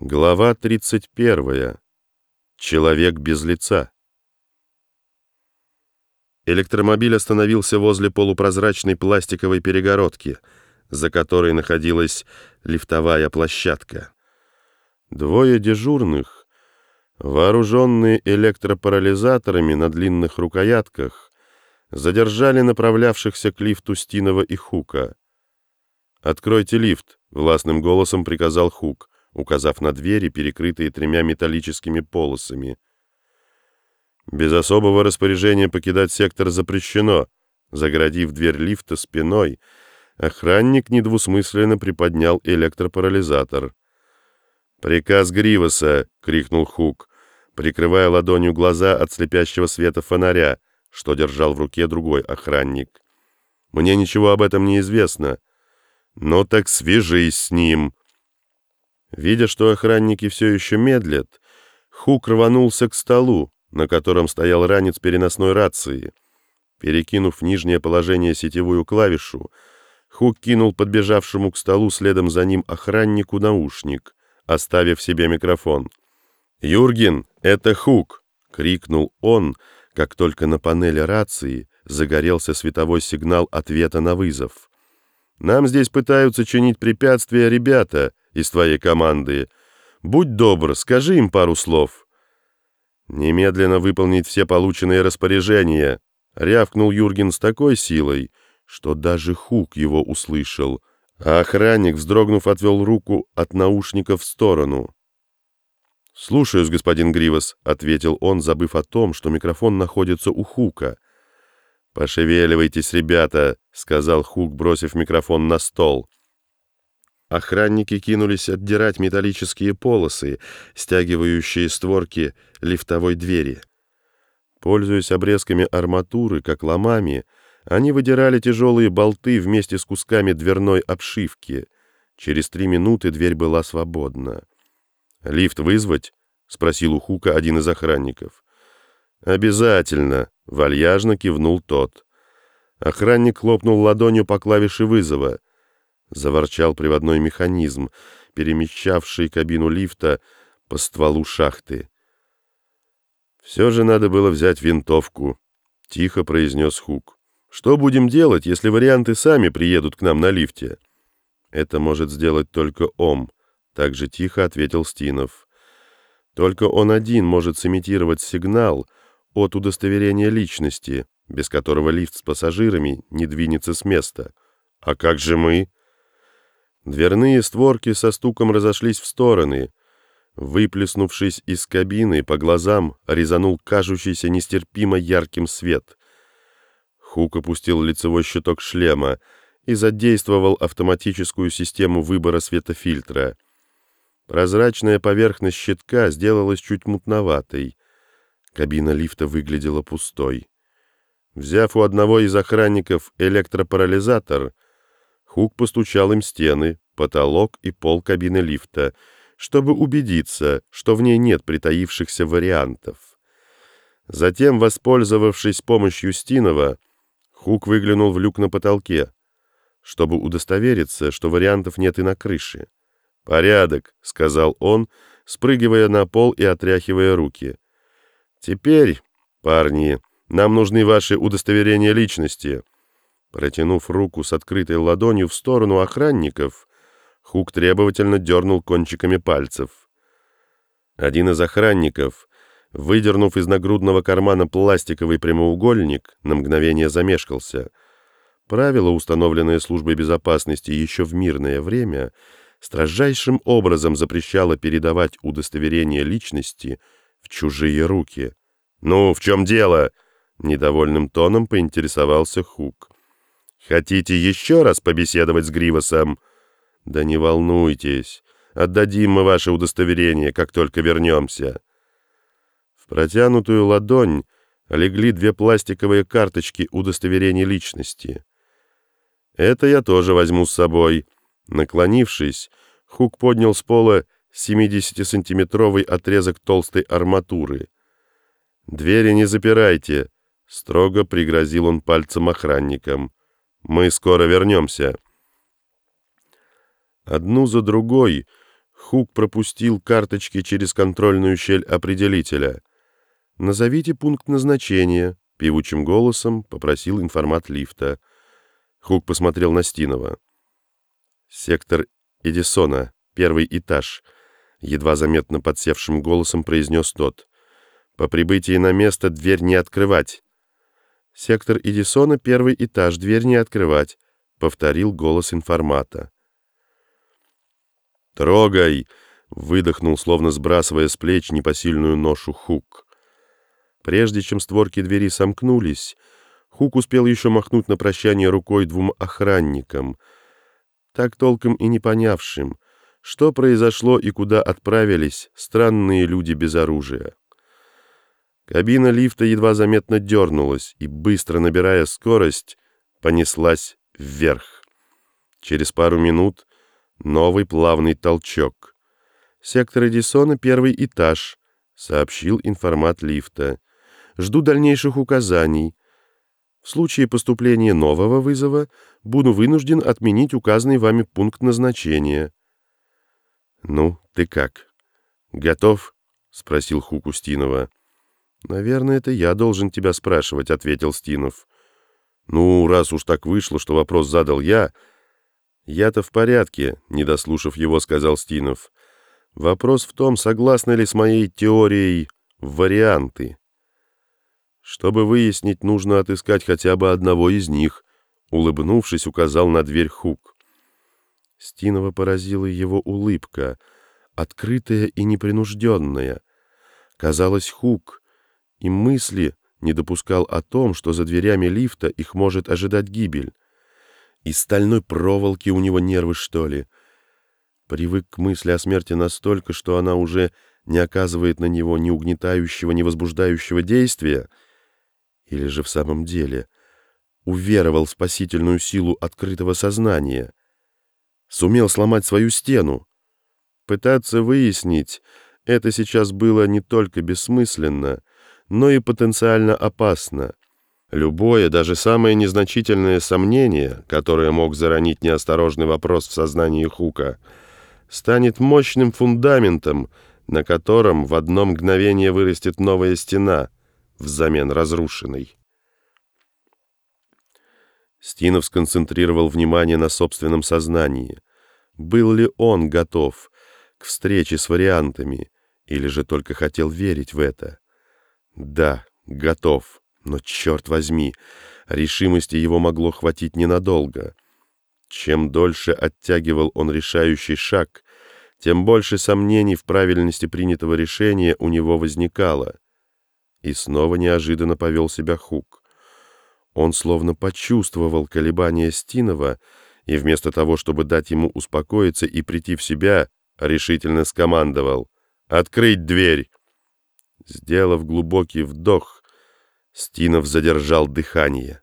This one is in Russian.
Глава 31. Человек без лица. Электромобиль остановился возле полупрозрачной пластиковой перегородки, за которой находилась лифтовая площадка. Двое дежурных, вооруженные электропарализаторами на длинных рукоятках, задержали направлявшихся к лифту Стинова и Хука. «Откройте лифт», — властным голосом приказал Хук указав на двери, перекрытые тремя металлическими полосами. Без особого распоряжения покидать сектор запрещено. Загородив дверь лифта спиной, охранник недвусмысленно приподнял электропарализатор. «Приказ Гривоса!» — крикнул Хук, прикрывая ладонью глаза от слепящего света фонаря, что держал в руке другой охранник. «Мне ничего об этом не известно». «Ну так свяжись с ним!» Видя, что охранники все еще медлят, Хук рванулся к столу, на котором стоял ранец переносной рации. Перекинув в нижнее положение сетевую клавишу, Хук кинул подбежавшему к столу следом за ним охраннику наушник, оставив себе микрофон. «Юрген, это Хук!» — крикнул он, как только на панели рации загорелся световой сигнал ответа на вызов. «Нам здесь пытаются чинить препятствия ребята, из твоей команды. Будь добр, скажи им пару слов». «Немедленно выполнить все полученные распоряжения», — рявкнул Юрген с такой силой, что даже Хук его услышал, а охранник, вздрогнув, отвел руку от наушников в сторону. «Слушаюсь, господин Гривас», — ответил он, забыв о том, что микрофон находится у Хука. «Пошевеливайтесь, ребята», — сказал Хук, бросив микрофон на стол. Охранники кинулись отдирать металлические полосы, стягивающие створки лифтовой двери. Пользуясь обрезками арматуры, как ломами, они выдирали тяжелые болты вместе с кусками дверной обшивки. Через три минуты дверь была свободна. «Лифт вызвать?» — спросил у Хука один из охранников. «Обязательно!» — вальяжно кивнул тот. Охранник хлопнул ладонью по клавише вызова — Заворчал приводной механизм, перемещавший кабину лифта по стволу шахты. «Все же надо было взять винтовку», — тихо произнес Хук. «Что будем делать, если варианты сами приедут к нам на лифте?» «Это может сделать только Ом», — так же тихо ответил Стинов. «Только он один может сымитировать сигнал от удостоверения личности, без которого лифт с пассажирами не двинется с места. А как же мы?» Дверные створки со стуком разошлись в стороны. Выплеснувшись из кабины, по глазам резанул кажущийся нестерпимо ярким свет. Хук опустил лицевой щиток шлема и задействовал автоматическую систему выбора светофильтра. Прозрачная поверхность щитка сделалась чуть мутноватой. Кабина лифта выглядела пустой. Взяв у одного из охранников электропарализатор, Хук постучал им стены, потолок и пол кабины лифта, чтобы убедиться, что в ней нет притаившихся вариантов. Затем, воспользовавшись помощью Стинова, Хук выглянул в люк на потолке, чтобы удостовериться, что вариантов нет и на крыше. «Порядок», — сказал он, спрыгивая на пол и отряхивая руки. «Теперь, парни, нам нужны ваши удостоверения личности». Протянув руку с открытой ладонью в сторону охранников, Хук требовательно дернул кончиками пальцев. Один из охранников, выдернув из нагрудного кармана пластиковый прямоугольник, на мгновение замешкался. Правило, установленное службой безопасности еще в мирное время, строжайшим образом запрещало передавать удостоверение личности в чужие руки. «Ну, в чем дело?» — недовольным тоном поинтересовался Хук. Хотите еще раз побеседовать с Гривосом? Да не волнуйтесь, отдадим мы ваше удостоверение, как только вернемся. В протянутую ладонь легли две пластиковые карточки удостоверения личности. Это я тоже возьму с собой. Наклонившись, Хук поднял с пола 70-сантиметровый отрезок толстой арматуры. «Двери не запирайте», — строго пригрозил он пальцем охранникам. Мы скоро вернемся». Одну за другой Хук пропустил карточки через контрольную щель определителя. «Назовите пункт назначения», — певучим голосом попросил информат лифта. Хук посмотрел на Стинова. «Сектор Эдисона, первый этаж», — едва заметно подсевшим голосом произнес тот. «По прибытии на место дверь не открывать». «Сектор Эдисона, первый этаж, дверь не открывать», — повторил голос информата. «Трогай!» — выдохнул, словно сбрасывая с плеч непосильную ношу Хук. Прежде чем створки двери сомкнулись, Хук успел еще махнуть на прощание рукой двум охранникам, так толком и не понявшим, что произошло и куда отправились странные люди без оружия. Кабина лифта едва заметно дернулась и, быстро набирая скорость, понеслась вверх. Через пару минут Новый плавный толчок. «Сектор Эдисона, первый этаж», — сообщил информат лифта. «Жду дальнейших указаний. В случае поступления нового вызова буду вынужден отменить указанный вами пункт назначения». «Ну, ты как? Готов?» — спросил Хук Устинова. «Наверное, это я должен тебя спрашивать», — ответил Стинов. «Ну, раз уж так вышло, что вопрос задал я...» «Я-то в порядке», — не дослушав его, сказал Стинов. «Вопрос в том, согласны ли с моей теорией варианты. Чтобы выяснить, нужно отыскать хотя бы одного из них», — улыбнувшись, указал на дверь Хук. Стинова поразила его улыбка, открытая и непринужденная. Казалось, Хук и мысли не допускал о том, что за дверями лифта их может ожидать гибель. Из стальной проволоки у него нервы, что ли? Привык к мысли о смерти настолько, что она уже не оказывает на него ни угнетающего, ни возбуждающего действия? Или же в самом деле уверовал в спасительную силу открытого сознания? Сумел сломать свою стену? Пытаться выяснить это сейчас было не только бессмысленно, но и потенциально опасно. Любое, даже самое незначительное сомнение, которое мог заронить неосторожный вопрос в сознании Хука, станет мощным фундаментом, на котором в одно мгновение вырастет новая стена взамен разрушенной. Стинов сконцентрировал внимание на собственном сознании. Был ли он готов к встрече с вариантами, или же только хотел верить в это? Да, готов. Но, черт возьми, решимости его могло хватить ненадолго. Чем дольше оттягивал он решающий шаг, тем больше сомнений в правильности принятого решения у него возникало. И снова неожиданно повел себя Хук. Он словно почувствовал колебания Стинова и вместо того, чтобы дать ему успокоиться и прийти в себя, решительно скомандовал «Открыть дверь!». Сделав глубокий вдох, Стинов задержал дыхание.